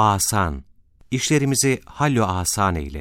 asan, işlerimizi hallo asan eyle.